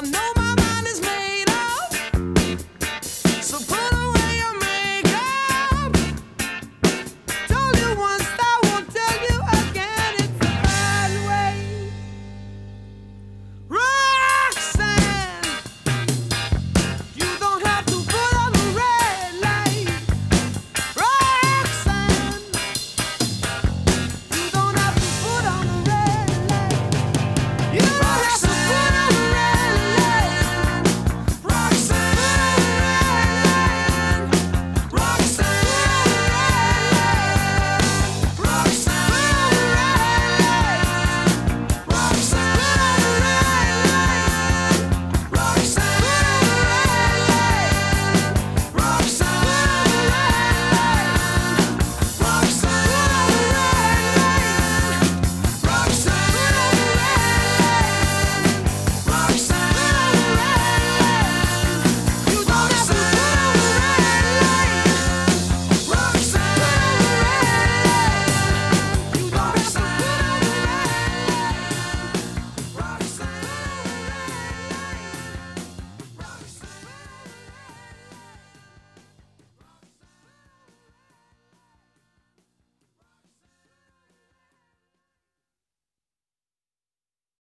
I know